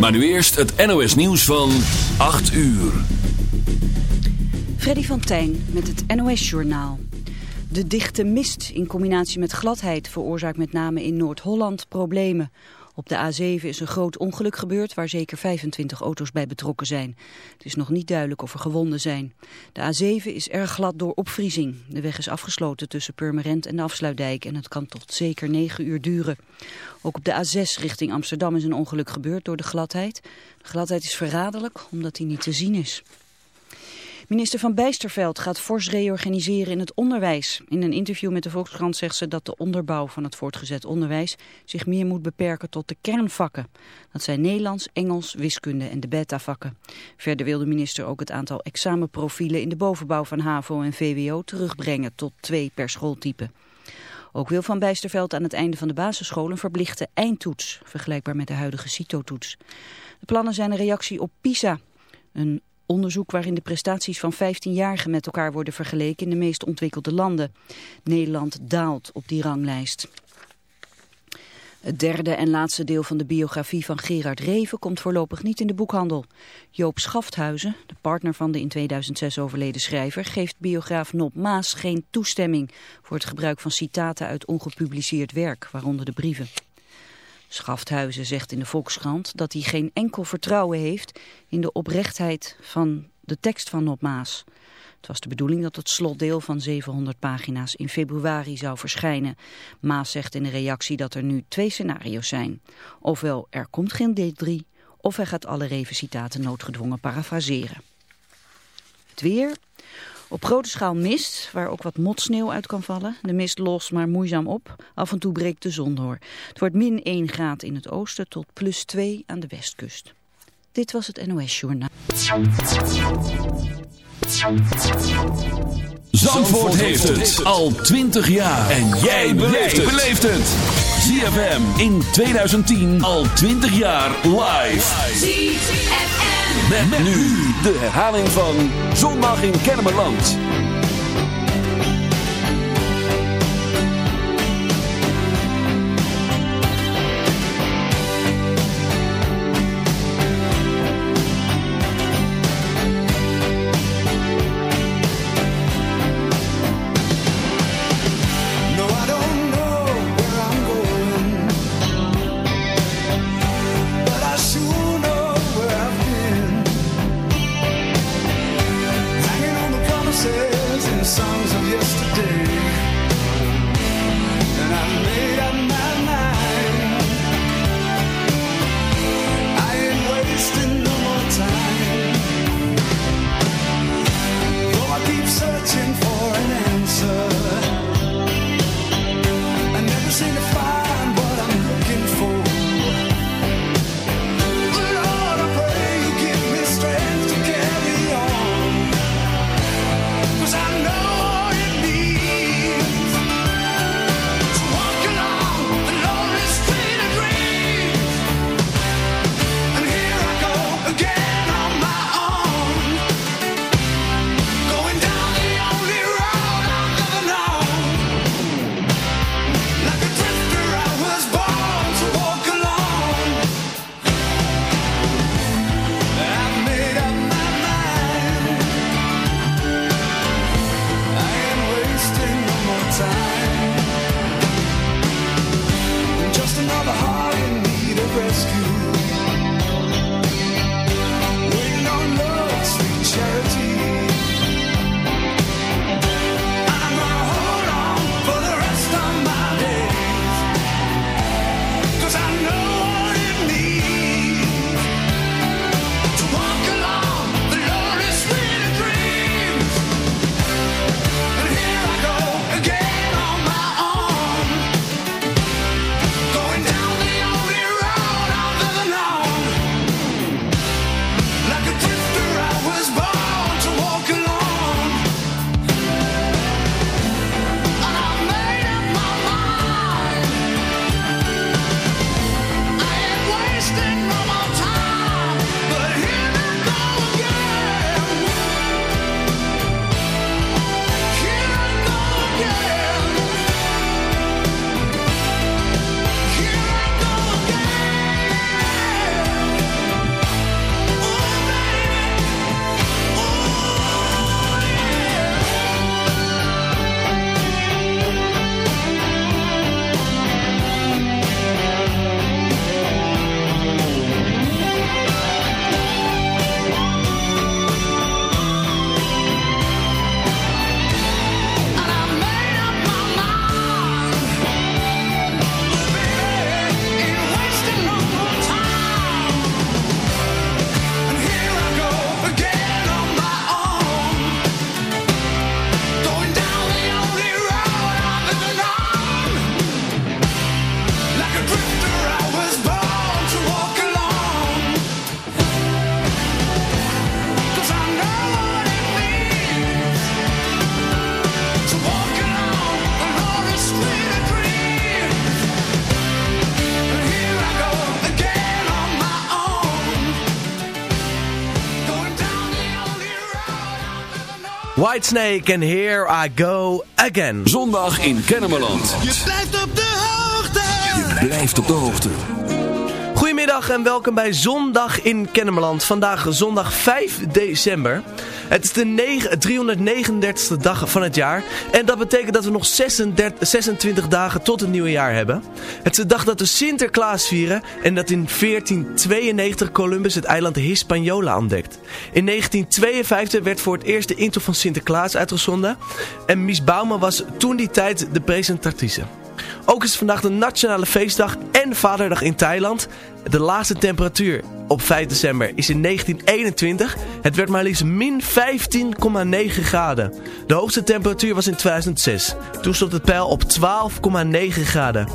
Maar nu eerst het NOS nieuws van 8 uur. Freddy van Tijn met het NOS Journaal. De dichte mist in combinatie met gladheid veroorzaakt met name in Noord-Holland problemen. Op de A7 is een groot ongeluk gebeurd waar zeker 25 auto's bij betrokken zijn. Het is nog niet duidelijk of er gewonden zijn. De A7 is erg glad door opvriezing. De weg is afgesloten tussen Purmerend en de Afsluitdijk en het kan tot zeker 9 uur duren. Ook op de A6 richting Amsterdam is een ongeluk gebeurd door de gladheid. De gladheid is verraderlijk omdat hij niet te zien is. Minister van Bijsterveld gaat fors reorganiseren in het onderwijs. In een interview met de Volkskrant zegt ze dat de onderbouw van het voortgezet onderwijs zich meer moet beperken tot de kernvakken. Dat zijn Nederlands, Engels, wiskunde en de beta-vakken. Verder wil de minister ook het aantal examenprofielen in de bovenbouw van HAVO en VWO terugbrengen tot twee per schooltype. Ook wil Van Bijsterveld aan het einde van de basisschool een verplichte eindtoets, vergelijkbaar met de huidige CITO-toets. De plannen zijn een reactie op PISA, een onderzoek waarin de prestaties van 15-jarigen met elkaar worden vergeleken in de meest ontwikkelde landen. Nederland daalt op die ranglijst. Het derde en laatste deel van de biografie van Gerard Reven komt voorlopig niet in de boekhandel. Joop Schafthuizen, de partner van de in 2006 overleden schrijver, geeft biograaf Nop Maas geen toestemming voor het gebruik van citaten uit ongepubliceerd werk, waaronder de brieven. Schafthuizen zegt in de Volkskrant dat hij geen enkel vertrouwen heeft in de oprechtheid van de tekst van Nop Maas. Het was de bedoeling dat het slotdeel van 700 pagina's in februari zou verschijnen. Maas zegt in een reactie dat er nu twee scenario's zijn. Ofwel er komt geen deel 3, of hij gaat alle revisitaten noodgedwongen parafraseren. Het weer... Op grote schaal mist, waar ook wat motsneeuw uit kan vallen. De mist lost maar moeizaam op. Af en toe breekt de zon door. Het wordt min 1 graad in het oosten tot plus 2 aan de westkust. Dit was het NOS Journaal. Zandvoort heeft het al 20 jaar. En jij beleeft het. ZFM in 2010 al 20 jaar live. ZFM. Met, nu de herhaling van Zondag in Kennemerland. Whitesnake and Here I Go Again. Zondag in Kennemerland. Je blijft op de hoogte. Je blijft op de hoogte. Goedemiddag en welkom bij Zondag in Kennemerland. Vandaag zondag 5 december. Het is de 339ste dag van het jaar. En dat betekent dat we nog 36, 26 dagen tot het nieuwe jaar hebben. Het is de dag dat we Sinterklaas vieren. En dat in 1492 Columbus het eiland Hispaniola ontdekt. In 1952 werd voor het eerst de intro van Sinterklaas uitgezonden. En Mies Bouwman was toen die tijd de presentatrice. Ook is vandaag de nationale feestdag en vaderdag in Thailand. De laatste temperatuur op 5 december is in 1921. Het werd maar liefst min 15,9 graden. De hoogste temperatuur was in 2006. Toen stond het peil op 12,9 graden.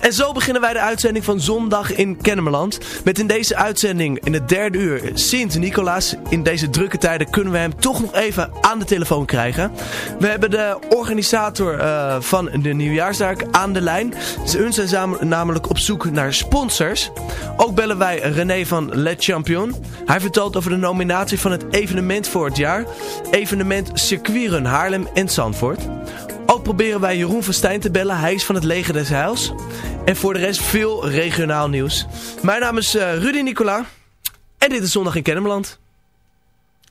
En zo beginnen wij de uitzending van Zondag in Kennemerland. Met in deze uitzending in het derde uur Sint-Nicolaas. In deze drukke tijden kunnen we hem toch nog even aan de telefoon krijgen. We hebben de organisator uh, van de nieuwjaarsdag aan de lijn. Ze zijn namelijk op zoek naar sponsors. Ook bellen wij René van Let Champion. Hij vertelt over de nominatie van het evenement voor het jaar. Evenement Circuitrun Haarlem en Zandvoort. Ook proberen wij Jeroen van Stijn te bellen. Hij is van het Leger des Heils. En voor de rest veel regionaal nieuws. Mijn naam is uh, Rudy Nicola. En dit is Zondag in Kennemerland.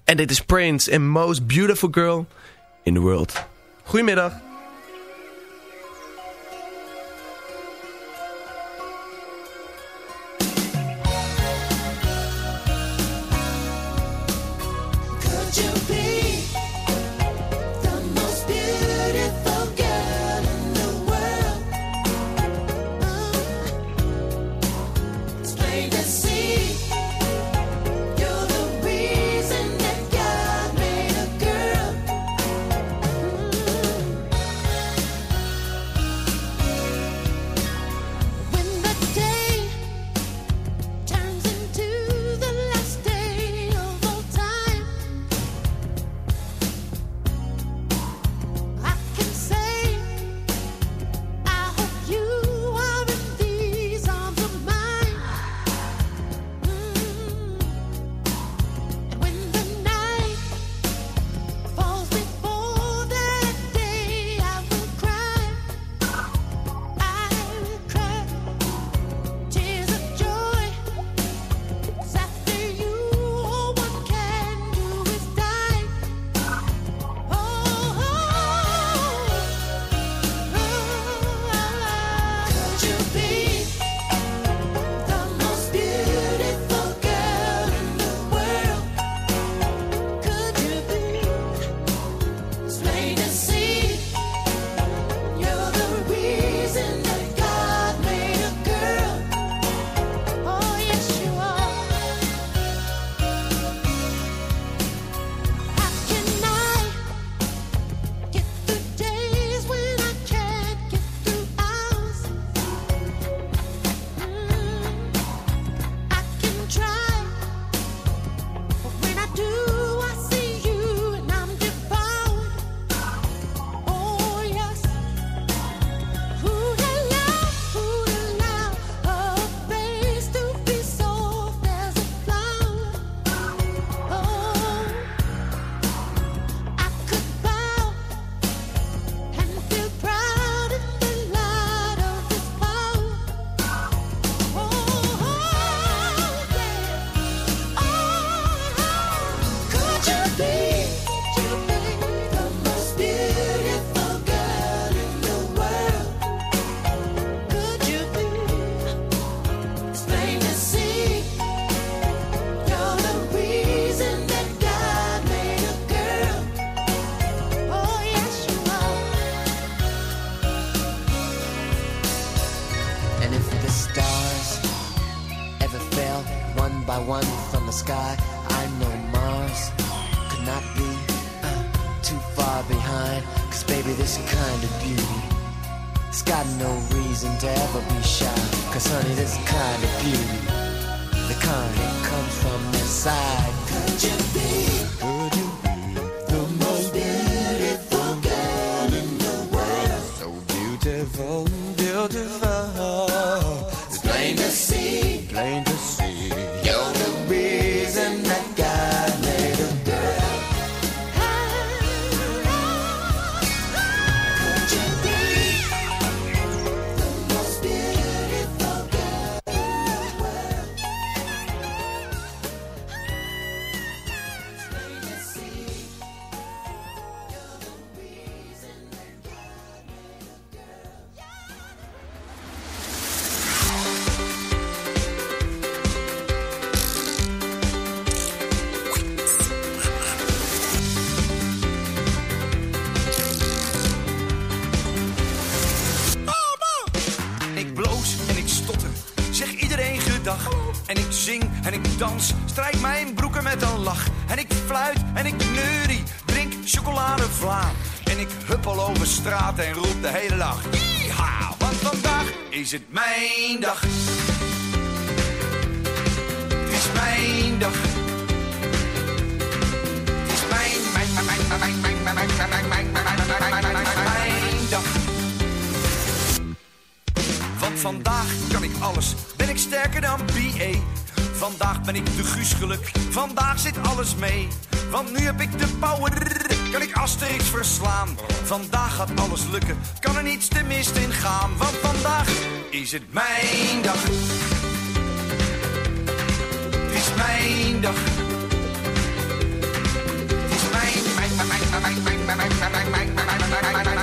En dit is Prince and Most Beautiful Girl in the World. Goedemiddag. Straat en roep de hele dag. Yeeha, want vandaag is het mijn dag. Het is mijn dag. Is mijn, mijn, mijn, mijn, mijn, mijn, mijn, mijn, mijn, mijn, mijn, mijn, dag. Want vandaag kan ik alles, ben ik sterker dan BA. Vandaag ben ik de Guus geluk, vandaag zit alles mee. Want nu heb ik de power, kan ik Asterix verslaan. Vandaag gaat alles lukken, kan er niets te mist in gaan. Want vandaag is het mijn dag. Het is mijn dag. Het is mijn, mijn, mijn, mijn, mijn, mijn, mijn, mijn, mijn, mijn, mijn, mijn, mijn, mijn, mijn, mijn, mijn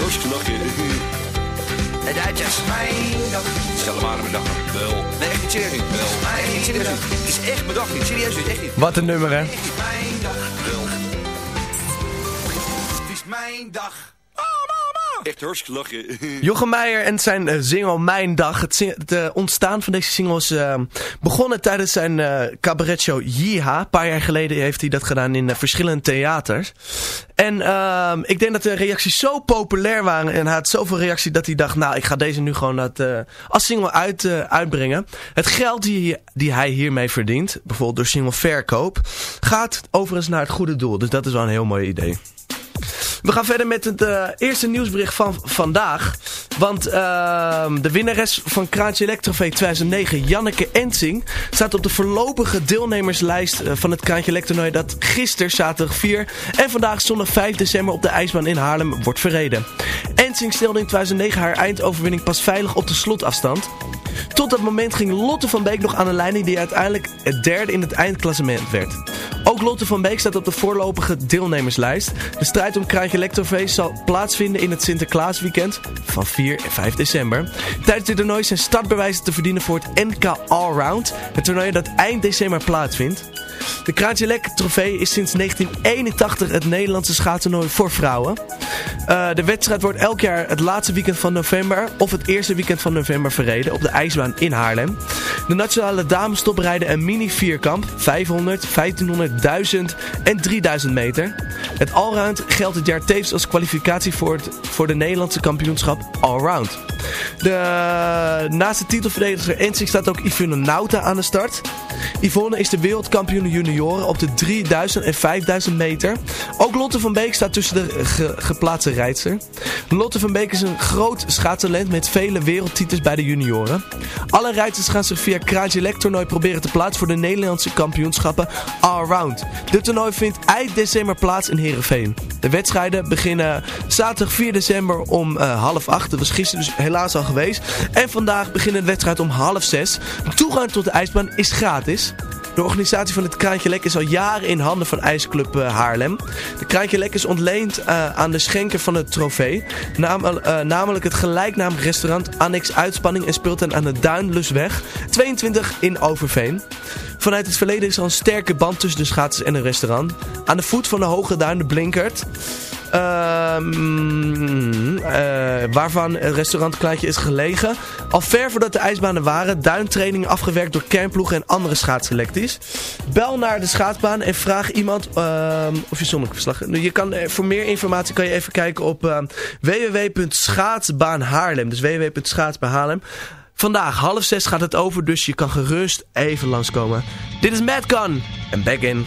Hartstikke lachen. De Duitsers. Mijn dag, Stel maar aan mijn dag. Wel. Nee, echt niet serieus. Nee, echt niet serieus. Het is echt mijn dag niet. Serieus niet. Echt niet. Wat een nummer, hè? het is mijn dag. Het is mijn dag. Echt hartstikke lachen. Jochem Meijer en zijn eh, single Mijn Dag. Het, het ontstaan van deze single is eh, begonnen tijdens zijn eh cabaretshow Yeeha. Een paar jaar geleden heeft hij dat gedaan in verschillende theaters. En ehm, ik denk dat de reacties zo populair waren en hij had zoveel reactie dat hij dacht... Nou, ik ga deze nu gewoon dat, als single uit, uitbrengen. Het geld die, die hij hiermee verdient, bijvoorbeeld door single verkoop... gaat overigens naar het goede doel. Dus dat is wel een heel mooi idee. We gaan verder met het eh, eerste nieuwsbericht van vandaag. Want ehm, de winnares van Kraantje Electrofee 2009, Janneke Ensing, staat op de voorlopige deelnemerslijst eh, van het Kraantje Electronooi dat gisteren, zaterdag 4 en vandaag zondag 5 december op de ijsbaan in Haarlem wordt verreden. Ensing stelde in 2009 haar eindoverwinning pas veilig op de slotafstand. Tot dat moment ging Lotte van Beek nog aan een leiding die uiteindelijk het derde in het eindklassement werd. Ook Lotte van Beek staat op de voorlopige deelnemerslijst. De strijd om Kraantje Electrofeest zal plaatsvinden in het Sinterklaasweekend van 4 en 5 december. Tijdens dit toernooi zijn startbewijzen te verdienen voor het NK Allround. Het toernooi dat eind december plaatsvindt. De Kraantje Lek trofee is sinds 1981 het Nederlandse schaatstoernooi voor vrouwen. Eh, de wedstrijd wordt elk jaar het laatste weekend van november of het eerste weekend van november verreden op de ijsbaan in Haarlem. De nationale damestop rijden een mini vierkamp, 500, 1500, 1000 en 3000 meter. Het allround geldt dit jaar tevens als kwalificatie voor, het, voor de Nederlandse kampioenschap allround. De, naast de titelverdediger Ensing staat ook Yvonne Nauta aan de start. Yvonne is de wereldkampioen junioren op de 3000 en 5000 meter. Ook Lotte van Beek staat tussen de ge- geplaatste rijdster. Lotte van Beek is een groot schaatstalent met vele wereldtitels bij de junioren. Alle rijders gaan zich via Kraantje Lek toernooi proberen te plaatsen voor de Nederlandse kampioenschappen Allround. Dit toernooi vindt eind december plaats in Heerenveen. De wedstrijden beginnen zaterdag 4 december om eh, half acht. Dat was gisteren dus helaas al geweest. En vandaag beginnen de wedstrijd om half zes. Toegang tot de ijsbaan is gratis. De organisatie van het Kraantje Lek is al jaren in handen van IJsclub eh, Haarlem. De Kraantje Lek is ontleend eh, aan de schenker van het trofee. Eh, namelijk het gelijknamig restaurant Annex Uitspanning en speelt aan de Duinlusweg 22 in Overveen. Vanuit het verleden is er een sterke band tussen de schaatsers en het restaurant. Aan de voet van de Hoge Duin de Blinkert. Ehm, eh, waarvan het restaurantkleintje is gelegen. Al ver voordat de ijsbanen waren, duintraining afgewerkt door kernploegen en andere schaatselecties. Bel naar de schaatsbaan en vraag iemand ehm, of je zonnekverslag. Nou, je kan, eh, voor meer informatie kan je even kijken op ehm, uh, www.schaatsbaanhaarlem. Dus www.schaatsbaanhaarlem. Vandaag half zes gaat het over, dus je kan gerust even langskomen. Dit is Madcon en back in.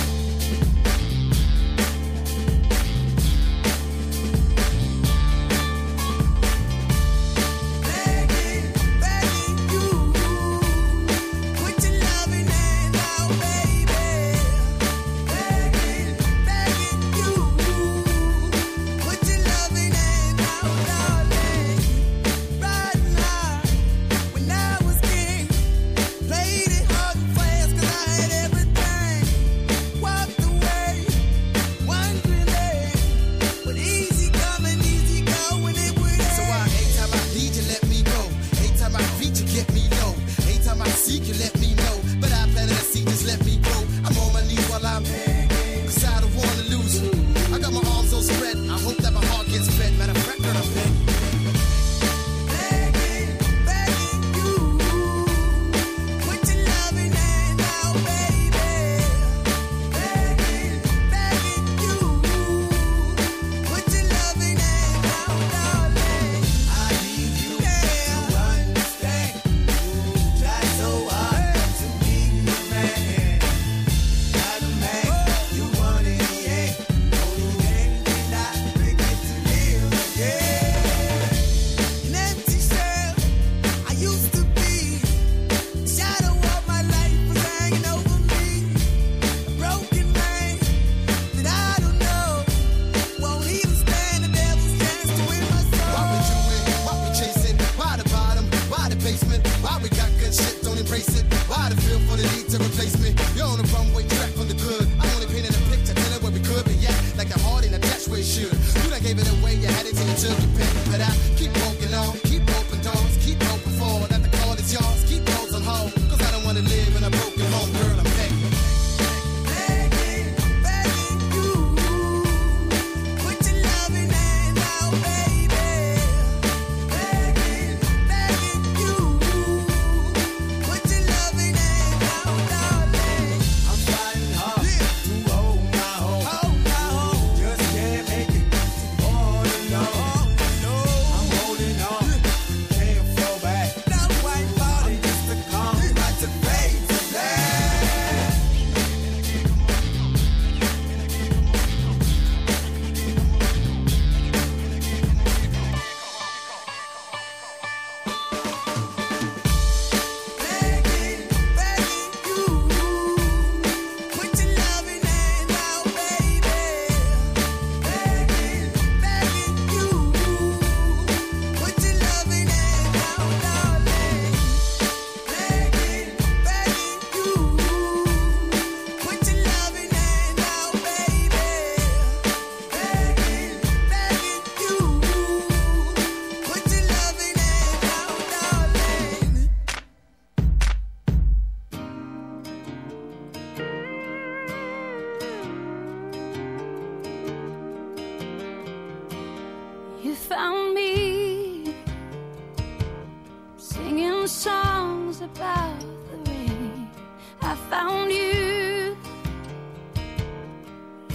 I found you.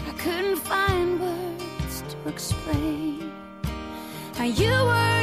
I couldn't find words to explain how you were.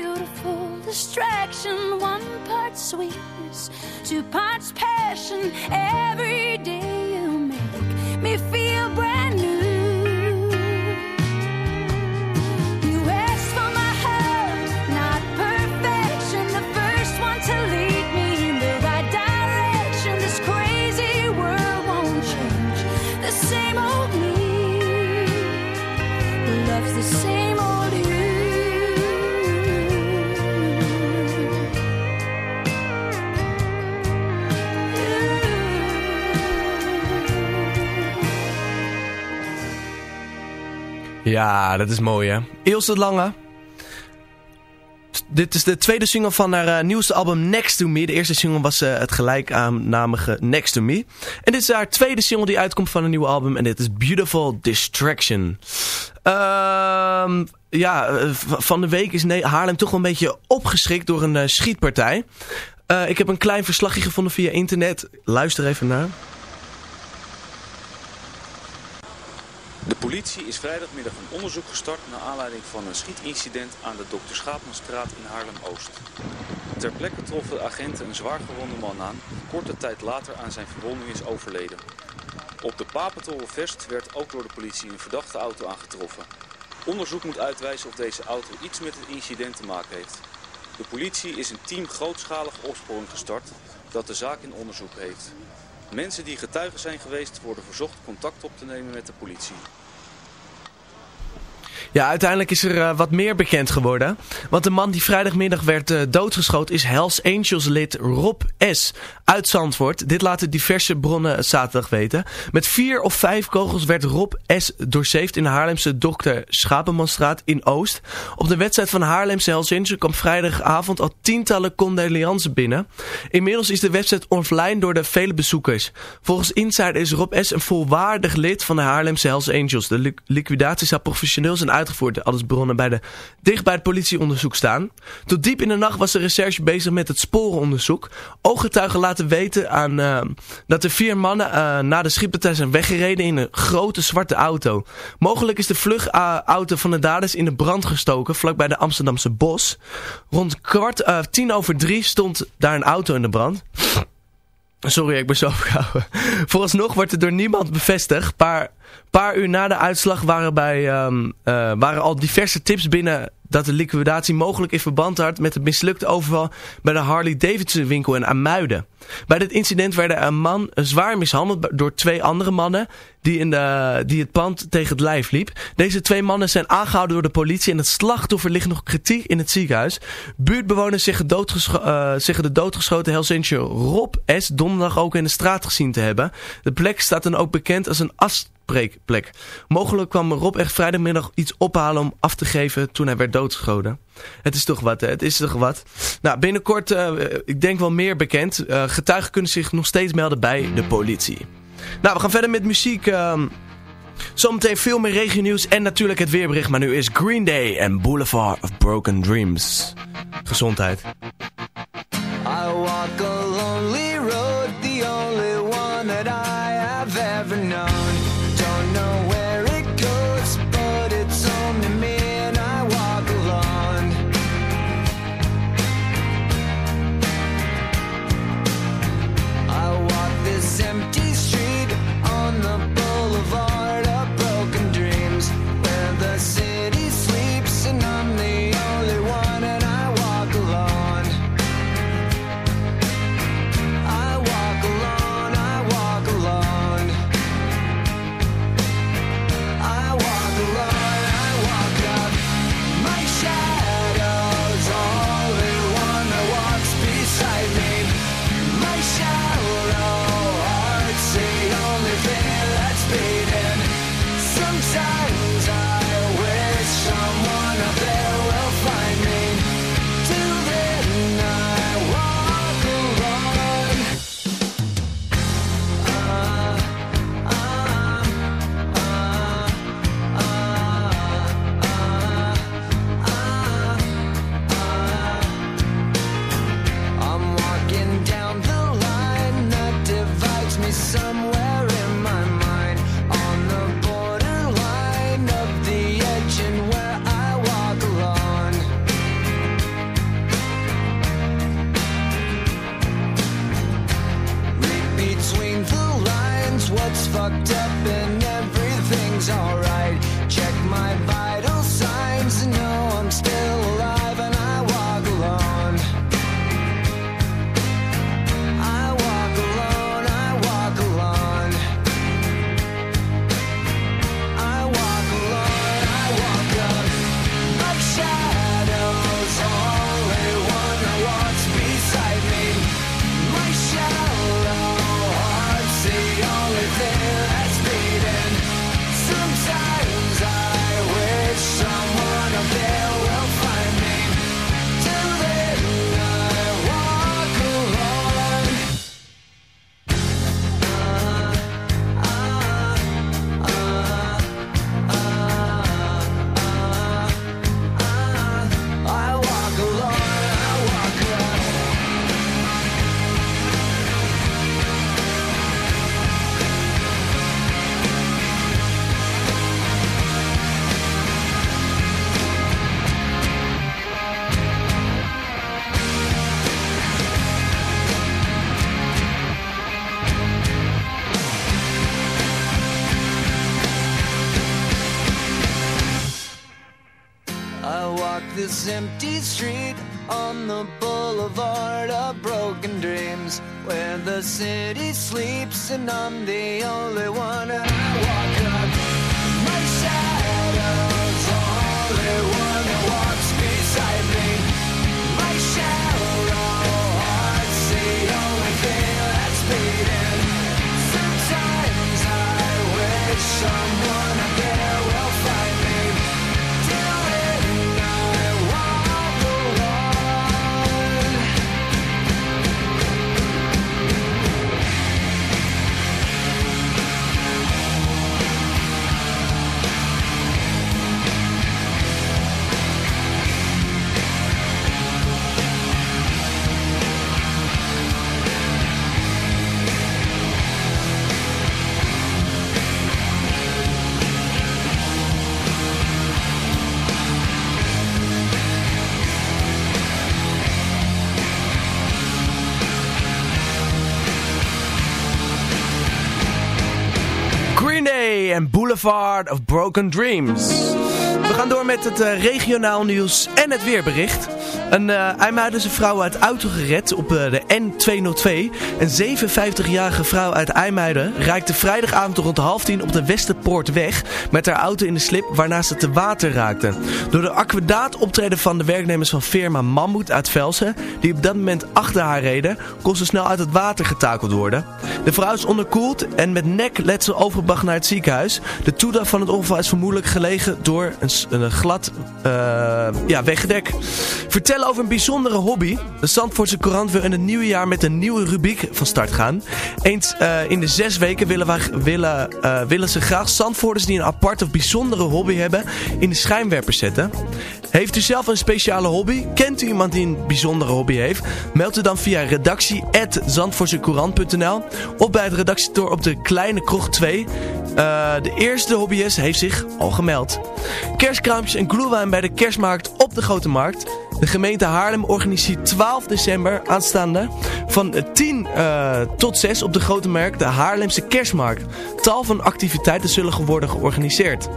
Beautiful distraction. One part sweetness, two parts passion. Every day you make me feel Ja, dat is mooi hè. De Lange. Dit is de tweede single van haar eh, nieuwste album Next to Me. De eerste single was eh, het gelijknamige Next to Me. En dit is haar tweede single die uitkomt van een nieuwe album. En dit is Beautiful Distraction. Ehm, ja, eh, van de week is Haarlem toch wel een beetje opgeschrikt door een schietpartij. Ik heb een klein verslagje gevonden via internet. Luister even naar. De politie is vrijdagmiddag een onderzoek gestart naar aanleiding van een schietincident aan de Dr. Schaapmanstraat in Haarlem-Oost. Ter plekke troffen de agenten een zwaar gewonde man aan, korte tijd later aan zijn verwonding is overleden. Op de Papentoren Vest werd ook door de politie een verdachte auto aangetroffen. Onderzoek moet uitwijzen of deze auto iets met het incident te maken heeft. De politie is een team grootschalige opsporing gestart dat de zaak in onderzoek heeft. Mensen die getuigen zijn geweest worden verzocht contact op te nemen met de politie. Ja, uiteindelijk is er eh, wat meer bekend geworden. Want de man die vrijdagmiddag werd eh, doodgeschoten is Hells Angels lid Rob S. uit Zandvoort. Dit laten diverse bronnen zaterdag weten. Met vier of vijf kogels werd Rob S. doorzeefd in de Haarlemse Dr. Schapenmanstraat in Oost. Op de wedstrijd van Haarlemse Hells Angels kwam vrijdagavond al tientallen condolences binnen. Inmiddels is de website offline door de vele bezoekers. Volgens Insider is Rob S. een volwaardig lid van de Haarlemse Hells Angels. De li- liquidatie zou professioneel zijn Alles bronnen bij de, dicht bij het politieonderzoek staan. Tot diep in de nacht was de recherche bezig met het sporenonderzoek. Ooggetuigen laten weten aan, eh, dat de vier mannen eh, na de schietpartij zijn weggereden in een grote zwarte auto. Mogelijk is de vluchtauto van de daders in de brand gestoken vlakbij de Amsterdamse Bos. Rond kwart, eh, tien over drie stond daar een auto in de brand. Sorry, ik ben zo opgehouden. Vooralsnog wordt het door niemand bevestigd. Paar, paar uur na de uitslag waren, bij, ehm, eh, waren al diverse tips binnen dat de liquidatie mogelijk in verband had met het mislukte overval bij de Harley Davidson winkel in Amuiden. Bij dit incident werden een man zwaar mishandeld door twee andere mannen die, in de, die het pand tegen het lijf liep. Deze twee mannen zijn aangehouden door de politie en het slachtoffer ligt nog kritiek in het ziekenhuis. Buurtbewoners zeggen, eh, de doodgeschoten Helsinki Rob S. donderdag ook in de straat gezien te hebben. De plek staat dan ook bekend als een Mogelijk kwam Rob echt vrijdagmiddag iets ophalen om af te geven toen hij werd doodgeschoten. Het is toch wat, hè? Het is toch wat. Nou, binnenkort, eh, ik denk wel meer bekend. Eh, getuigen kunnen zich nog steeds melden bij de politie. Nou, we gaan verder met muziek. ehm, zometeen veel meer regionieuws en natuurlijk het weerbericht. Maar nu is Green Day en Boulevard of Broken Dreams. Gezondheid. walked 20th Street. Of Broken Dreams. We gaan door met het eh, regionaal nieuws en het weerbericht. Een uh, vrouw uit auto gered op eh, de N202. Een 57-jarige vrouw uit IJmuiden raakte vrijdagavond rond half tien op de Westerpoortweg met haar auto in de slip waarna ze te water raakte. Door de aquadaat optreden van de werknemers van firma Mammoet uit Velsen, die op dat moment achter haar reden, kon ze snel uit het water getakeld worden. De vrouw is onderkoeld en met nekletsel overgebracht naar het ziekenhuis. De toedracht van het ongeval is vermoedelijk gelegen door een, een glad eh, ja, weggedek. Vertellen over een bijzondere hobby. De Zandvoortse Courant wil in het nieuwe jaar met een nieuwe rubriek van start gaan. Eens eh, in de zes weken willen, wij, willen, eh, willen ze graag Zandvoorters die een aparte of bijzondere hobby hebben in de schijnwerpers zetten. Heeft u zelf een speciale hobby? Kent u iemand die een bijzondere hobby heeft? Meld u dan via redactie.zandvoortsecourant.nl of bij het redactietor op de Kleine Krocht 2. Eh, de eerste hobbyist heeft zich al gemeld. Kerstkraampjes en gloewijn bij de kerstmarkt op de Grote Markt. De gemeente Haarlem organiseert 12 december aanstaande van 10 eh, tot 6 op de Grote Markt de Haarlemse Kerstmarkt. Tal van activiteiten zullen worden georganiseerd.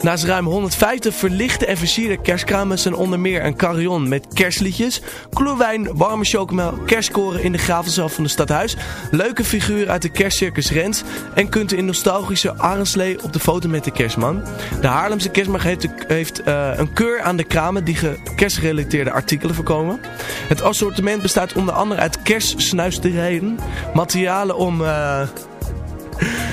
Naast ruim 150 verlichte en versierde kerstkramen zijn onder meer een carillon met kerstliedjes, kloewijn, warme chocomel, kerstkoren in de gravenzaal van de stadhuis, leuke figuren uit de kerstcircus Rens en kunt u in nostalgische Arendslee op de foto met de kerstman. De Haarlemse kerstmarkt heeft, eh, een keur aan de kramen die ge- kerstgerelateerde artikelen voorkomen. Het assortiment bestaat onder andere uit kerstsnuisterijen, materialen om... eh,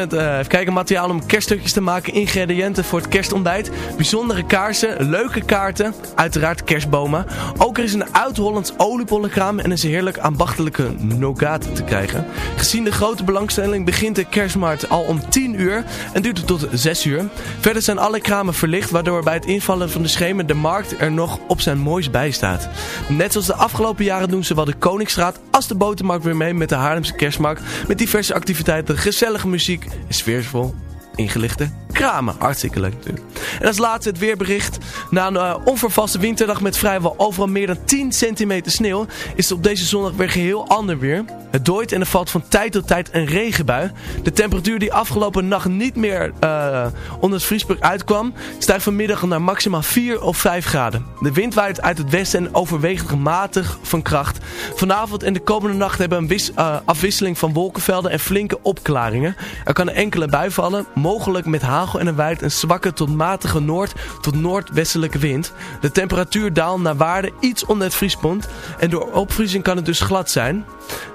Het eh, kijken, materiaal om kerststukjes te maken, ingrediënten voor het kerstontbijt, bijzondere kaarsen, leuke kaarten, uiteraard kerstbomen. Ook er is een oud-Hollands oliepollenkraam en is een heerlijk ambachtelijke nougat te krijgen. Gezien de grote belangstelling begint de kerstmarkt al om 10 uur en duurt het tot 6 uur. Verder zijn alle kramen verlicht, waardoor bij het invallen van de schemer de markt er nog op zijn moois bij staat. Net zoals de afgelopen jaren doen zowel de Koningsstraat als de Botermarkt weer mee met de Haarlemse kerstmarkt met diverse activiteiten, gezellige muziek en sfeervol ingelichte kramen. Hartstikke leuk natuurlijk. En als laatste het weerbericht. Na een eh, onvervaste winterdag met vrijwel overal meer dan 10 centimeter sneeuw... is het op deze zondag weer geheel ander weer. Het dooit en er valt van tijd tot tijd een regenbui. De temperatuur die afgelopen nacht niet meer eh, onder het vriespunt uitkwam... stijgt vanmiddag naar maximaal 4 of 5 graden. De wind waait uit het westen en overwegend matig van kracht. Vanavond en de komende nacht hebben we een eh, afwisseling van wolkenvelden en flinke opklaringen. Er kan een enkele bui vallen, mogelijk met hagel en een wijd een zwakke tot matige noord- tot noordwestelijke wind. De temperatuur daalt naar waarde iets onder het vriespunt en door opvriezing kan het dus glad zijn.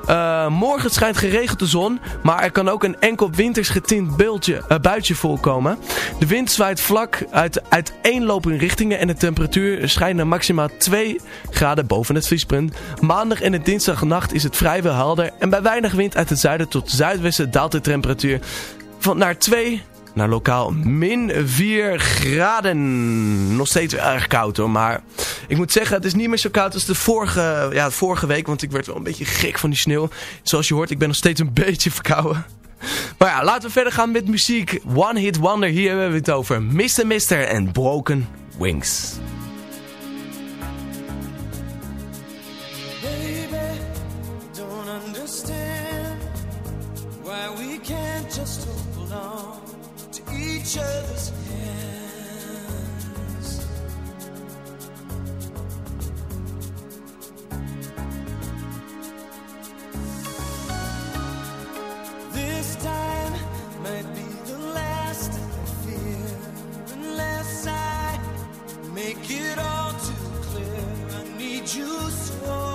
Eh, morgen schijnt geregeld de zon, maar er kan ook een enkel winters getint beeldje, eh, buitje voorkomen. De wind zwaait vlak uit uiteenlopende richtingen en de temperatuur schijnt naar maximaal 2 graden boven het vriespunt. Maandag en dinsdagnacht is het vrijwel helder en bij weinig wind uit het zuiden tot zuidwesten daalt de temperatuur van naar 2 naar lokaal min 4 graden. Nog steeds erg koud hoor, maar ik moet zeggen, het is niet meer zo koud als de vorige, ja, vorige week. Want ik werd wel een beetje gek van die sneeuw. Zoals je hoort, ik ben nog steeds een beetje verkouden. Maar ja, laten we verder gaan met muziek. One Hit Wonder, hier hebben we het over. Mr. Mister en Broken Wings. Each other's hands. This time might be the last I fear, unless I make it all too clear. I need you so.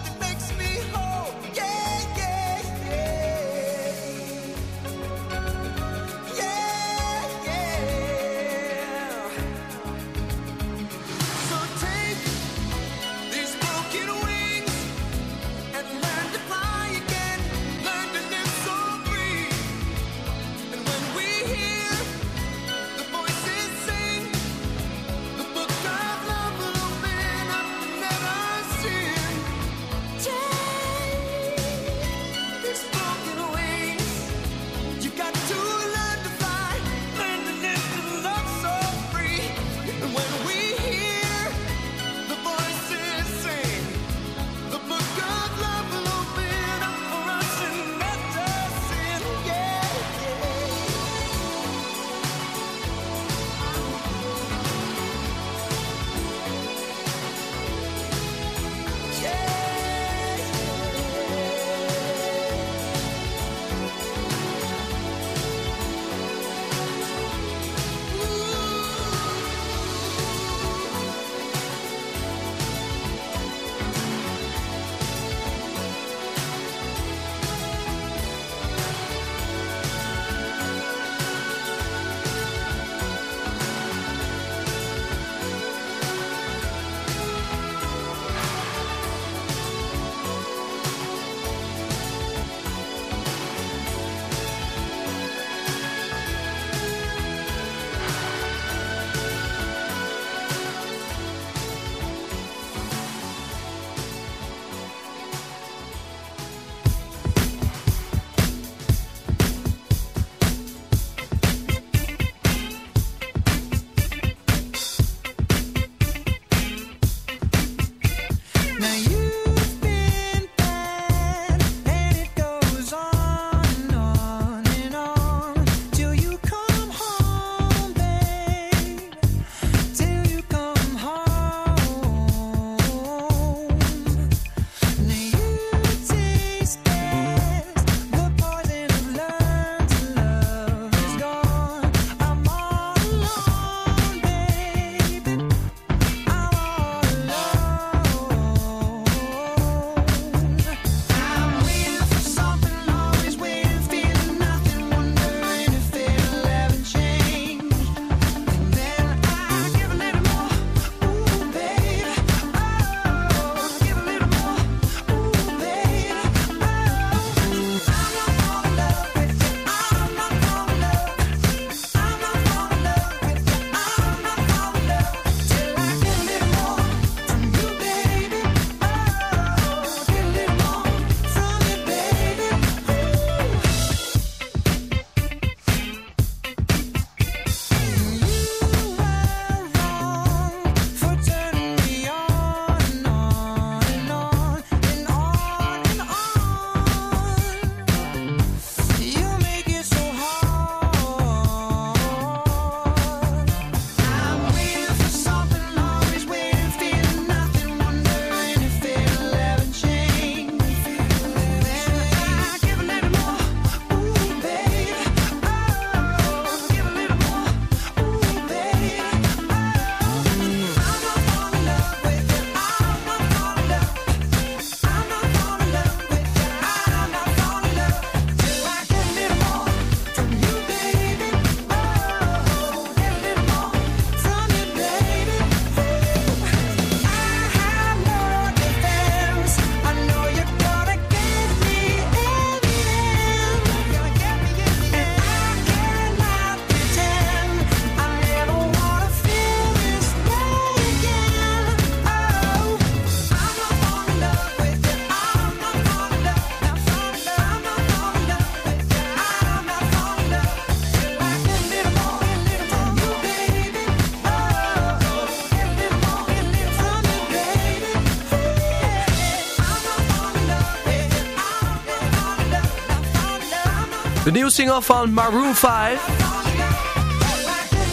single van Maroon 5.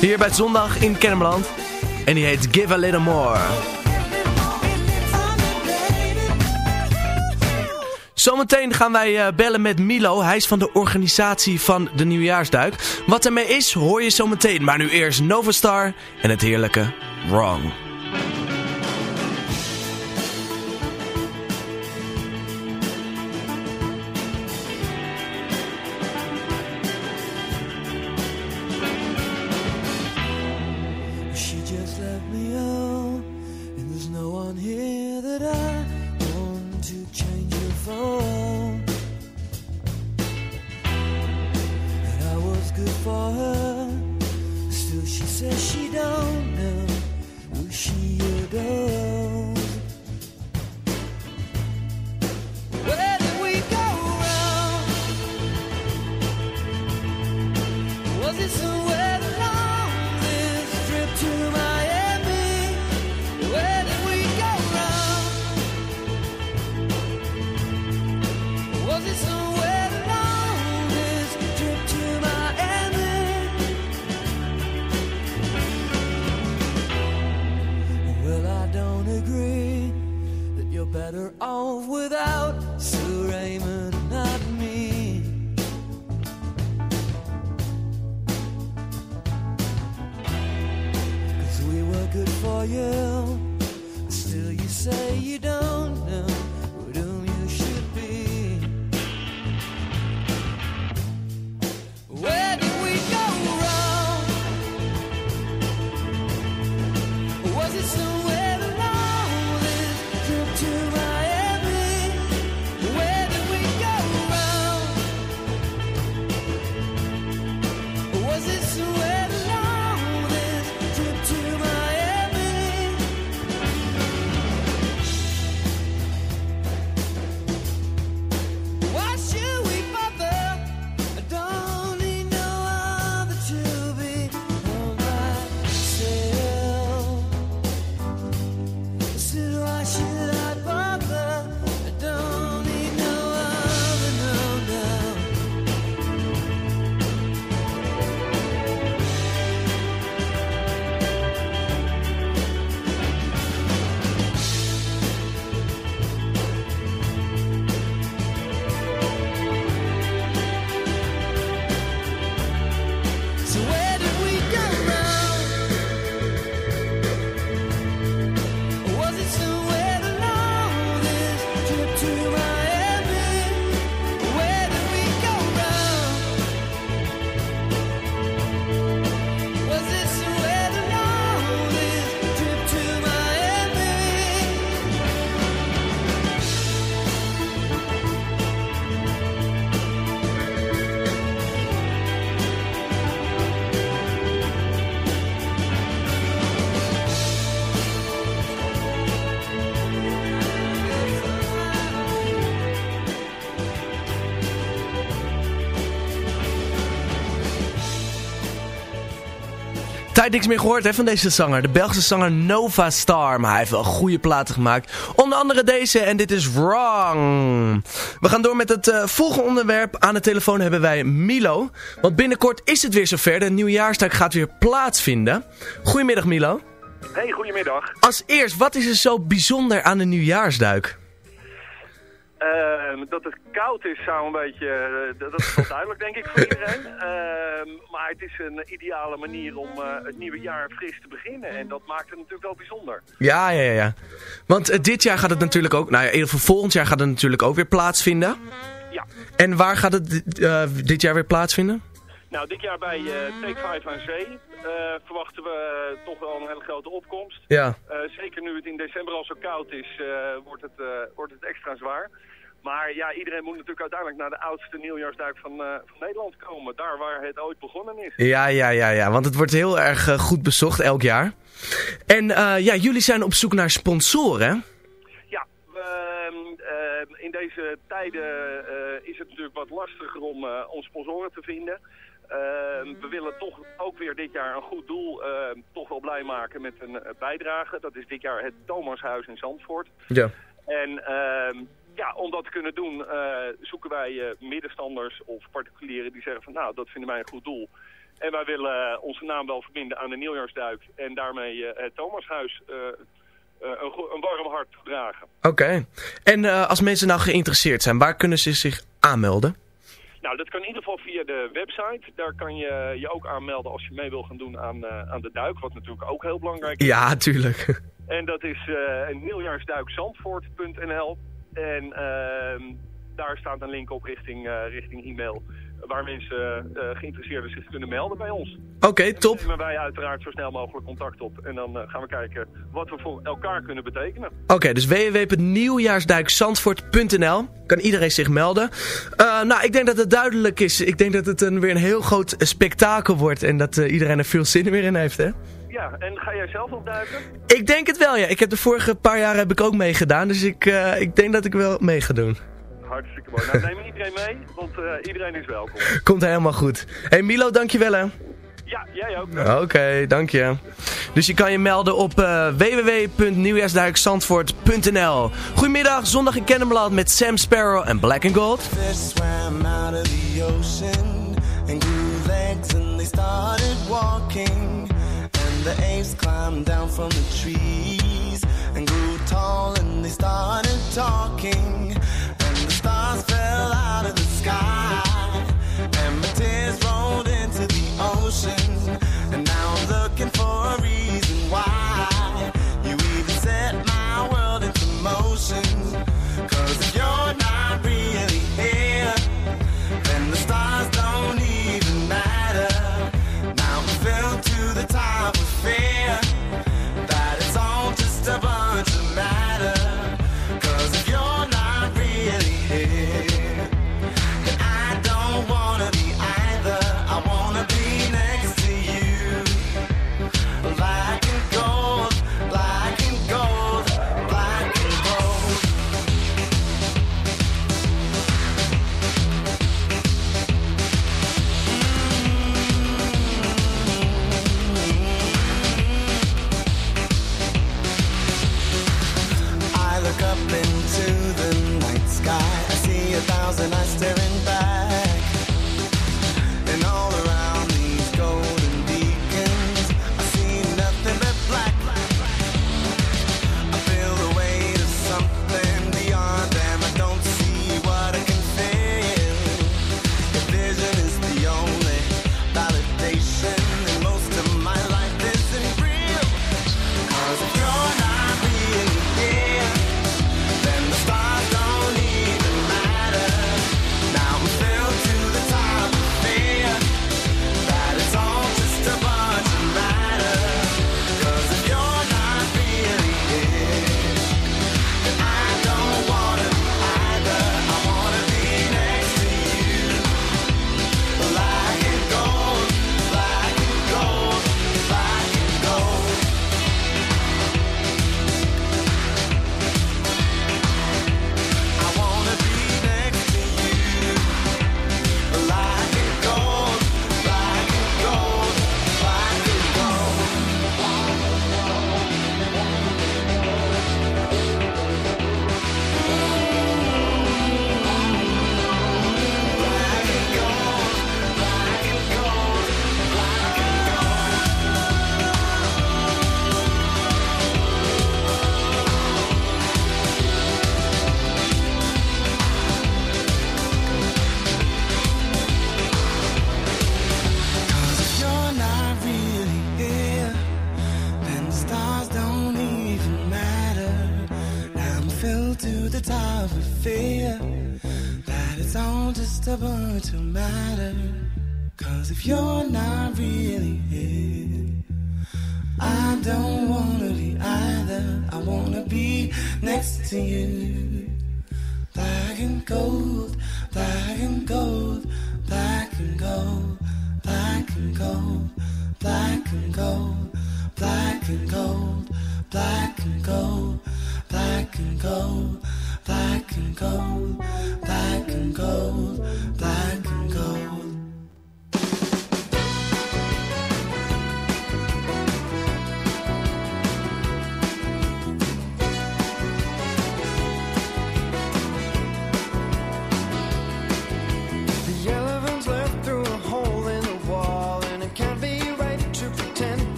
Hier bij zondag in Kennemerland. En die heet Give a Little More. Zometeen gaan wij eh, bellen met Milo. Hij is van de organisatie van de Nieuwjaarsduik. Wat ermee is, hoor je zometeen. Maar nu eerst Novastar en het heerlijke Wrong. Tijd niks meer gehoord hè, van deze zanger. De Belgische zanger Nova Star. Maar hij heeft wel goede platen gemaakt. Onder andere deze en dit is Wrong. We gaan door met het eh, volgende onderwerp. Aan de telefoon hebben wij Milo. Want binnenkort is het weer zover. De nieuwjaarsdag gaat weer plaatsvinden. Goedemiddag Milo. Hey, goedemiddag. Als eerst, wat is er zo bijzonder aan de nieuwjaarsduik? Ehm, dat het koud is zou een beetje, eh, dat is wel duidelijk denk ik voor iedereen. Ehm, maar het is een ideale manier om eh, het nieuwe jaar fris te beginnen. En dat maakt het natuurlijk wel bijzonder. Ja, ja, ja. Want eh, dit jaar gaat het natuurlijk ook, nou ja, in ieder geval volgend jaar gaat het natuurlijk ook weer plaatsvinden. Ja. En waar gaat het dit jaar weer plaatsvinden? Nou, dit jaar bij eh, Take 5 aan Zee eh, verwachten we eh, toch wel een hele grote opkomst. Ja. Zeker nu het in december al zo koud is, wordt, het, wordt het extra zwaar. Maar ja, iedereen moet natuurlijk uiteindelijk naar de oudste nieuwjaarsduik van, van Nederland komen. Daar waar het ooit begonnen is. Ja, ja, ja, ja. Want het wordt heel erg goed bezocht elk jaar. En ja, jullie zijn op zoek naar sponsoren? Ja, ehm, ehm, in deze tijden is het natuurlijk wat lastiger om, om sponsoren te vinden. Ehm, we willen toch ook weer dit jaar een goed doel ehm, toch wel blij maken met een eh, bijdrage. Dat is dit jaar het Thomashuis in Zandvoort. Ja. En ehm, ja, om dat te kunnen doen eh, zoeken wij eh, middenstanders of particulieren die zeggen van nou, dat vinden wij een goed doel. En wij willen onze naam wel verbinden aan de nieuwjaarsduik en daarmee het Thomashuis een, een warm hart toedragen. Oké. En als mensen nou geïnteresseerd zijn, waar kunnen ze zich aanmelden? Nou, dat kan in ieder geval via de website. Daar kan je je ook aanmelden als je mee wil gaan doen aan, eh, aan de duik, wat natuurlijk ook heel belangrijk is. Ja, tuurlijk. En dat is eh nieuwjaarsduikzandvoort.nl. En ehm, daar staat een link op richting, eh, richting e-mail. Waar mensen eh, geïnteresseerden zich kunnen melden bij ons. Oké, top. Dan nemen wij uiteraard zo snel mogelijk contact op. En dan eh, gaan we kijken wat we voor elkaar kunnen betekenen. Oké, dus www.nieuwjaarsduikzandvoort.nl Kan iedereen zich melden. Eh, nou, ik denk dat het duidelijk is. Ik denk dat het een, weer een heel groot spektakel wordt. En dat eh, iedereen er veel zin weer in heeft, hè? Ja, en ga jij zelf nog duiken? Ik denk het wel, ja. Ik heb de vorige paar jaar heb ik ook meegedaan. Dus ik, eh, ik denk dat ik wel mee ga doen. Hartstikke mooi. Nou, neem iedereen mee, want eh, iedereen is welkom. Komt helemaal goed. hey Milo, dankjewel hè. Ja, jij ook. Oké, dank je. Dus je kan je melden op eh www.nieuwjaarsduikzandvoort.nl Goedemiddag, zondag in Kennemerland met Sam Sparrow en Black and Gold. Fish swam out of the ocean and grew legs and they started walking. And the apes climbed down from the trees and grew tall and they started talking. Stars fell out of the sky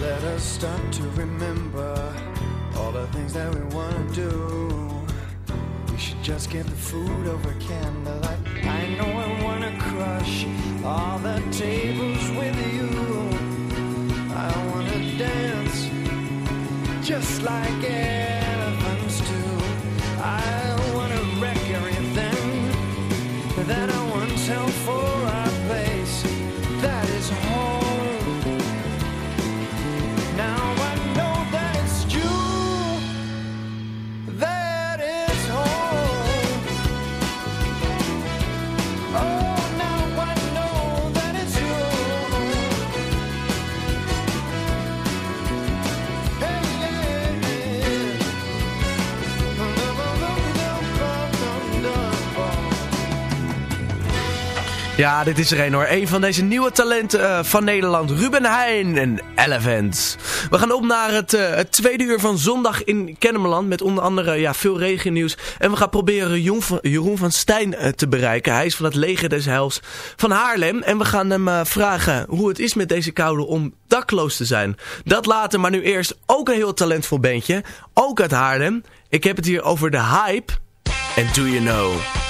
Let us start to remember all the things that we want to do. We should just get the food over candlelight. I know I want to crush all the tables with you. I want to dance just like Ja, dit is er een hoor. Een van deze nieuwe talenten eh, van Nederland. Ruben Heijn en Elephant. We gaan op naar het, eh, het tweede uur van zondag in Kennemerland. Met onder andere ja, veel regennieuws. En we gaan proberen Jeroen van, Stijn eh, te bereiken. Hij is van het leger des Heils van Haarlem. En we gaan hem vragen hoe het is met deze koude om dakloos te zijn. Dat later, maar nu eerst ook een heel talentvol bandje. Ook uit Haarlem. Ik heb het hier over de hype. En Do You Know.